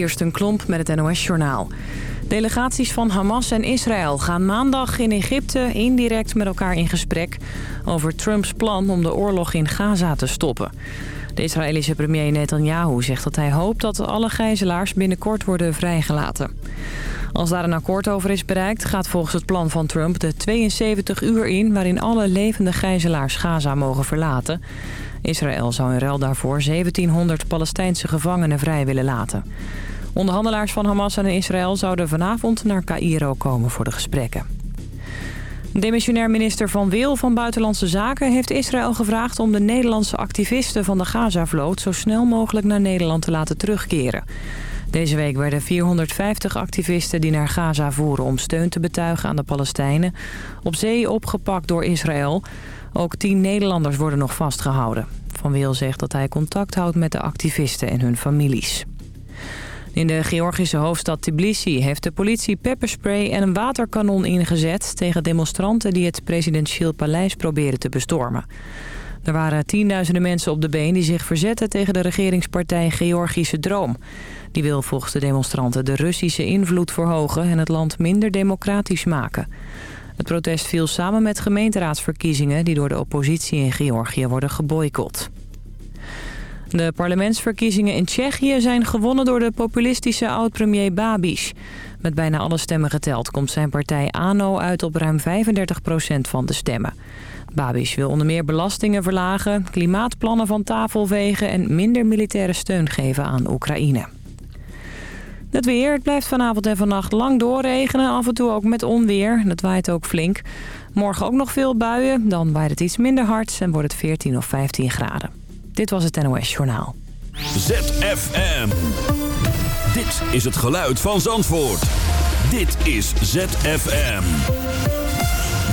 Eerst een klomp met het NOS-journaal. Delegaties van Hamas en Israël gaan maandag in Egypte indirect met elkaar in gesprek... over Trumps plan om de oorlog in Gaza te stoppen. De Israëlische premier Netanyahu zegt dat hij hoopt dat alle gijzelaars binnenkort worden vrijgelaten. Als daar een akkoord over is bereikt, gaat volgens het plan van Trump de 72 uur in... waarin alle levende gijzelaars Gaza mogen verlaten. Israël zou in ruil daarvoor 1700 Palestijnse gevangenen vrij willen laten. Onderhandelaars van Hamas en Israël zouden vanavond naar Cairo komen voor de gesprekken. Demissionair minister Van Wil van Buitenlandse Zaken heeft Israël gevraagd om de Nederlandse activisten van de Gaza-vloot zo snel mogelijk naar Nederland te laten terugkeren. Deze week werden 450 activisten die naar Gaza voeren om steun te betuigen aan de Palestijnen op zee opgepakt door Israël. Ook tien Nederlanders worden nog vastgehouden. Van Wil zegt dat hij contact houdt met de activisten en hun families. In de Georgische hoofdstad Tbilisi heeft de politie pepperspray en een waterkanon ingezet... tegen demonstranten die het presidentieel paleis proberen te bestormen. Er waren tienduizenden mensen op de been die zich verzetten tegen de regeringspartij Georgische Droom. Die wil volgens de demonstranten de Russische invloed verhogen en het land minder democratisch maken. Het protest viel samen met gemeenteraadsverkiezingen die door de oppositie in Georgië worden geboycott. De parlementsverkiezingen in Tsjechië zijn gewonnen door de populistische oud-premier Babiš. Met bijna alle stemmen geteld komt zijn partij ANO uit op ruim 35% van de stemmen. Babiš wil onder meer belastingen verlagen, klimaatplannen van tafel vegen... en minder militaire steun geven aan Oekraïne. Het weer, het blijft vanavond en vannacht lang doorregenen, af en toe ook met onweer. Dat waait ook flink. Morgen ook nog veel buien, dan waait het iets minder hard en wordt het 14 of 15 graden. Dit was het NOS Journaal. ZFM. Dit is het geluid van Zandvoort. Dit is ZFM.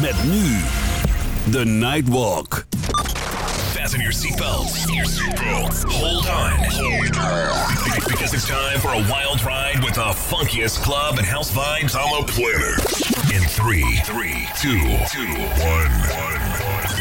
Met nu The Nightwalk. Fasten your seatbelts. Hold on. Because it's time for a wild ride with the funkiest club and house vibes on the planet. In three, three, two, two, one, one.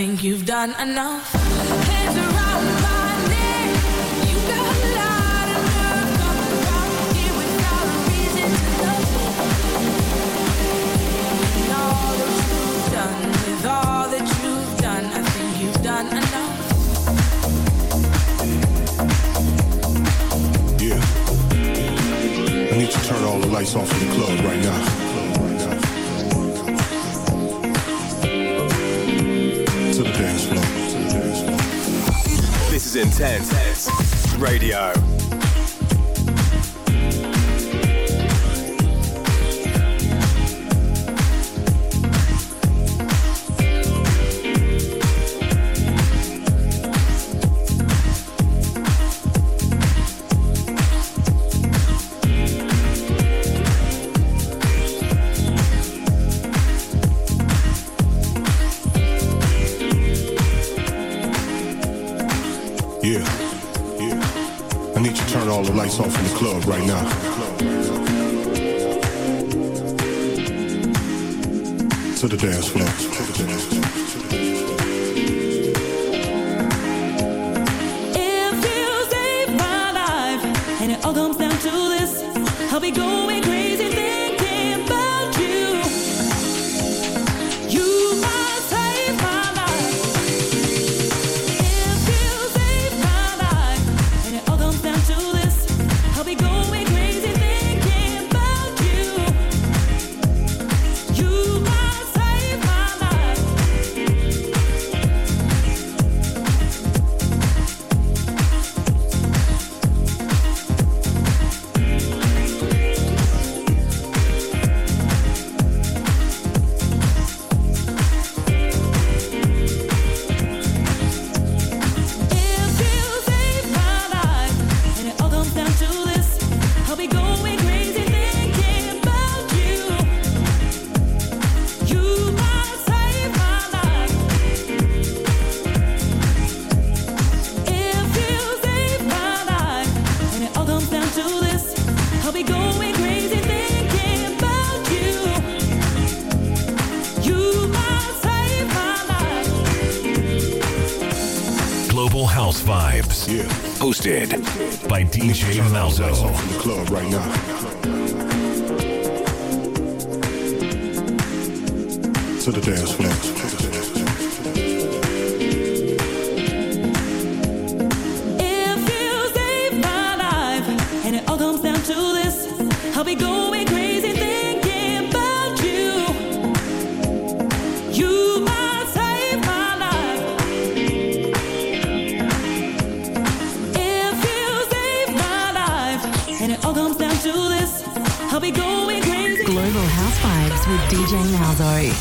think you've done enough. Thank you. DJ Malzo. The club right now. To the dance floor. I'll be going crazy. Global House Vibes with DJ Malzo.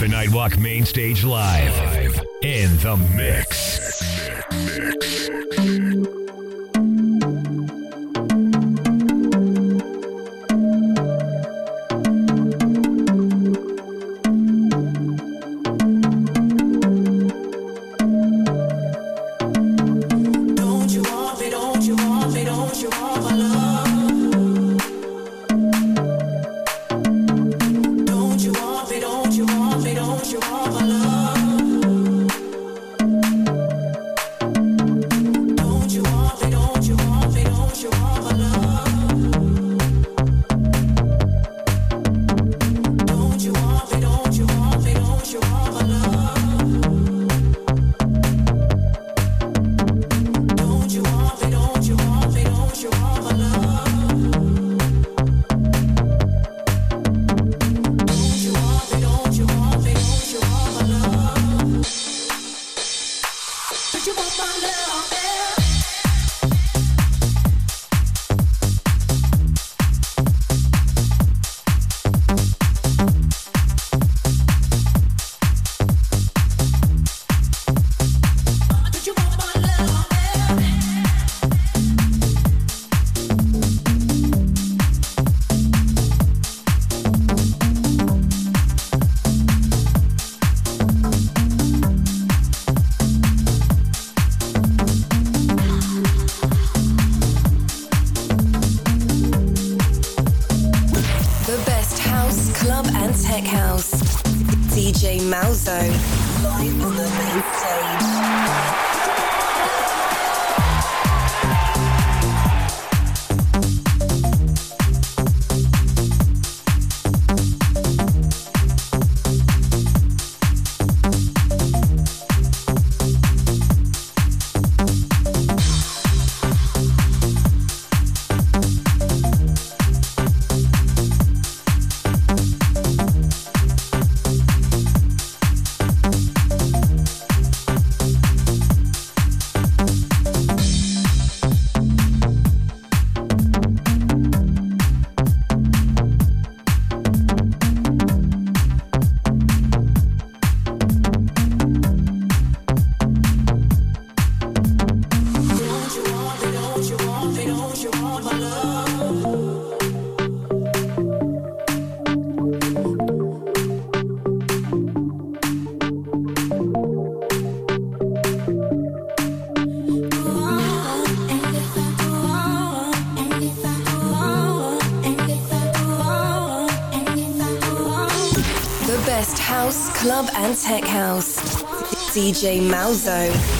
The Nightwalk Main Stage Live. In the mix. DJ Malzo.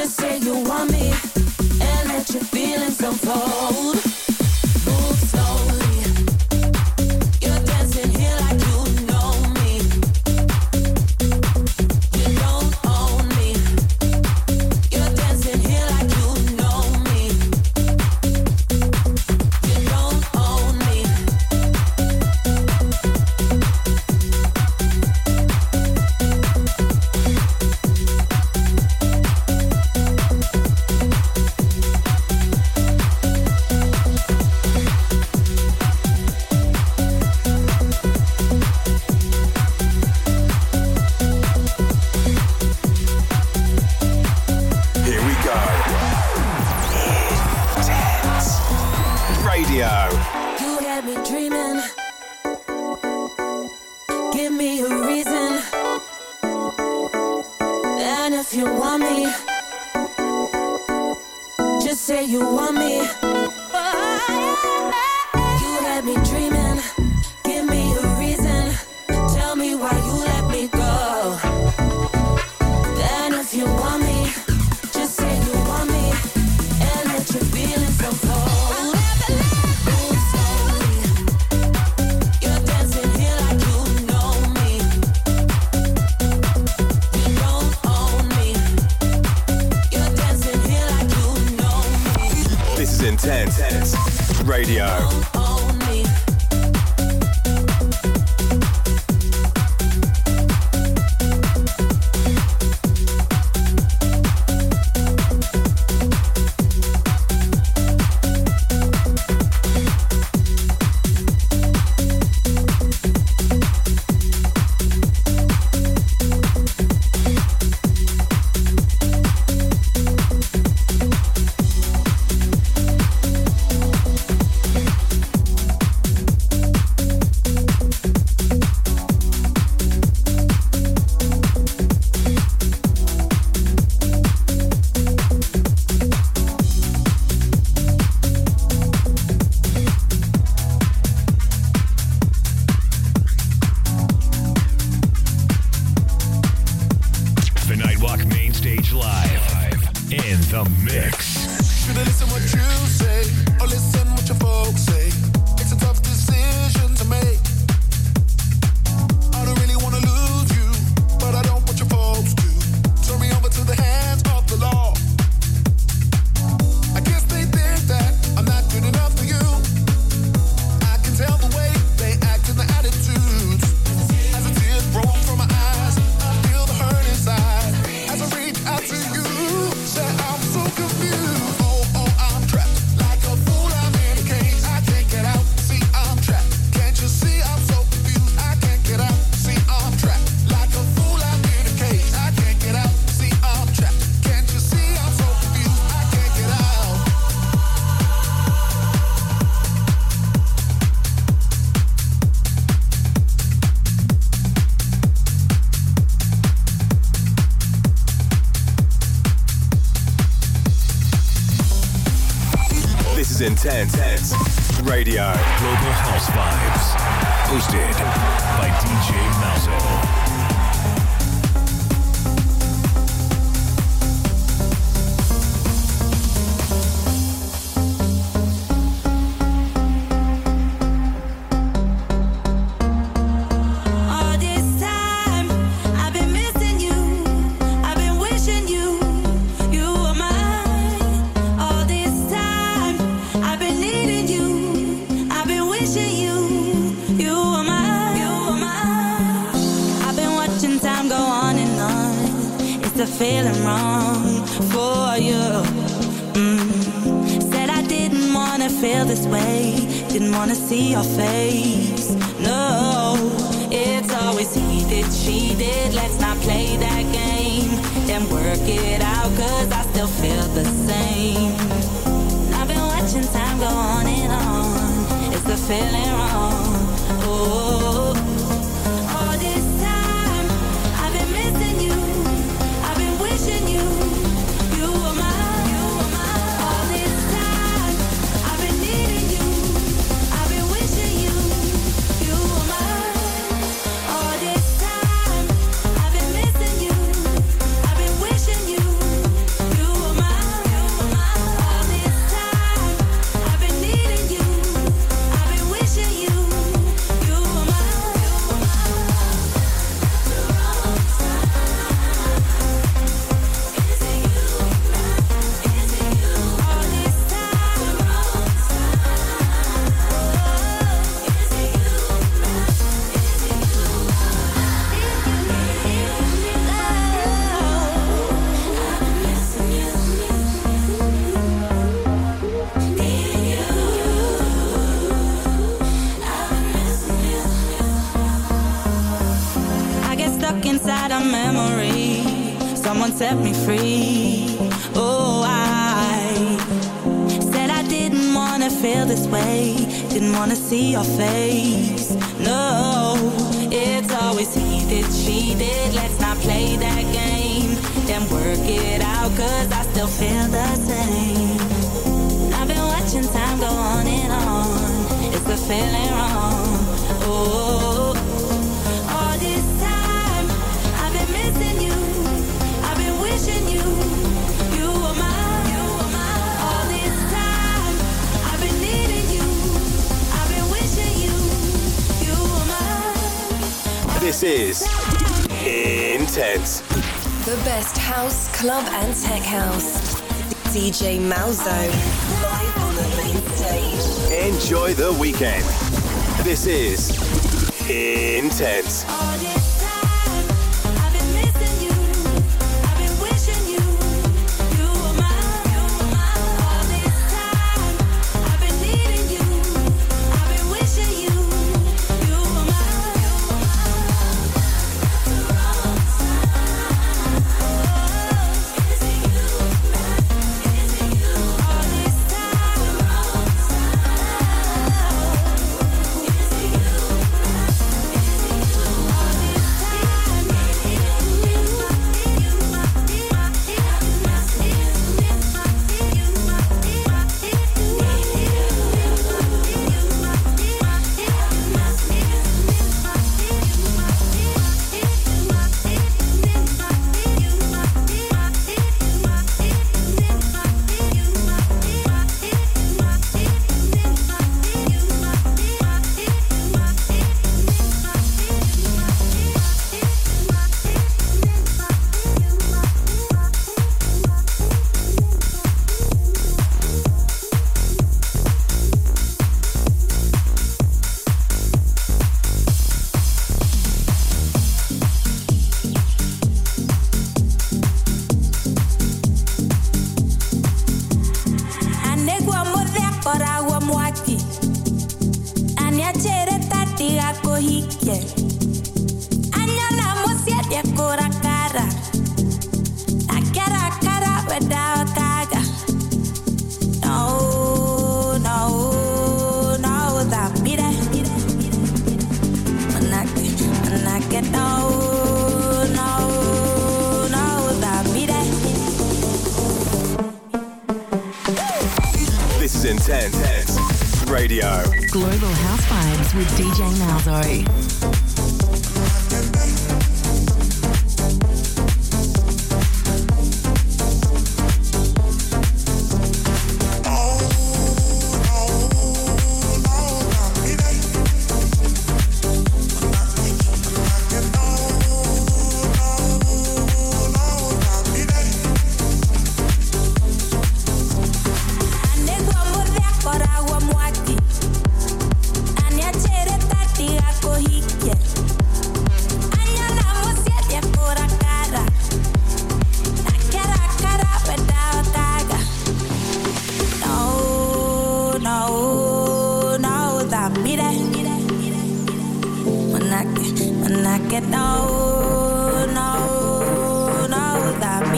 Just say you want me and that you're feeling so cold. Radio. inside a memory. Someone set me free. Oh, I said I didn't wanna feel this way. Didn't wanna see your face. No, it's always he did, she did. Let's not play that game. Then work it out, cause I still feel the same. I've been watching time go on and on. It's the feeling wrong. Oh. This is Intense. The best house, club, and tech house. DJ Malzo. Enjoy the weekend. This is Intense.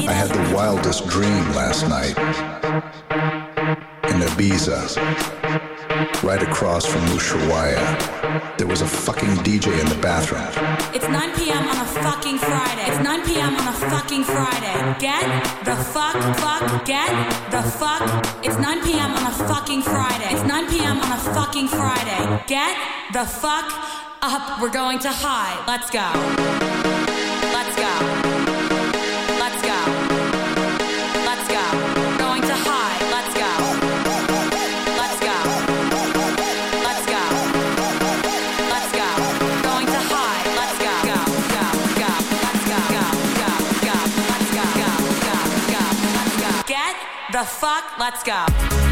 I had the wildest dream last night. In Ibiza, right across from Ushuaia, there was a fucking DJ in the bathroom. It's 9 p.m. on a fucking Friday. It's 9 p.m. on a fucking Friday. Get the fuck, fuck, get the fuck. It's 9 p.m. on a fucking Friday. It's 9 p.m. on a fucking Friday. Get the fuck up. We're going to high. Let's go. Let's go. Let's go. Let's go. Going to high. Let's go. Let's go. Let's go. Let's go. Going to high. Let's go. Go. Go. Go. Let's go. Go. Go. Go. Let's go. Go. Go. Go. Let's go. Get the fuck. Let's go.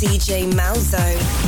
DJ Malzo.